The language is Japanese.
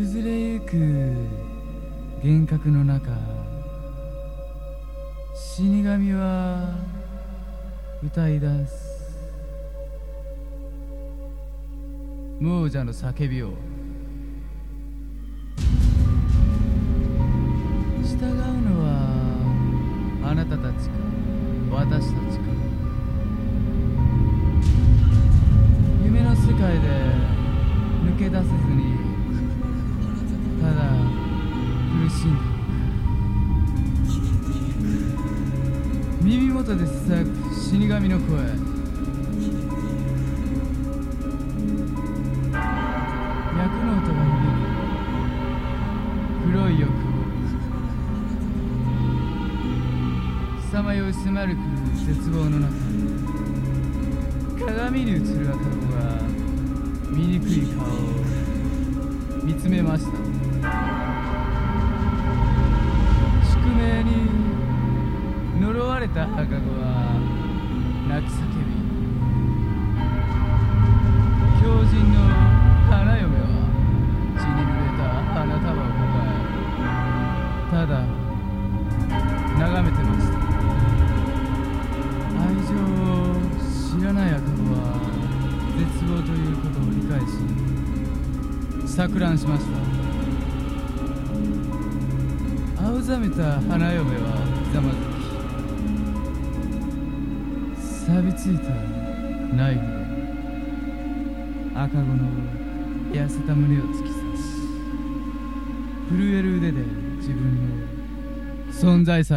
崩れゆく幻覚の中死神は歌い出す。亡者の叫びを。従うのはあなたたちか私たちか。夢の世界で抜け出せずにただ苦しんで耳元でさく死神の声。脈の音が響く。黒い欲。望さまよい迫るく絶望の中。鏡に映る赤子が醜い顔を見つめました。に呪われた赤子は泣き叫び狂人の花嫁は血に濡れた花束を抱えただ眺めてました。愛情を知らない赤子は絶望ということを理解し錯乱しました。青ざめた花嫁はひざまずき。錆びついたナイフで赤子の痩せた胸を突き刺し震える腕で自分の存在さ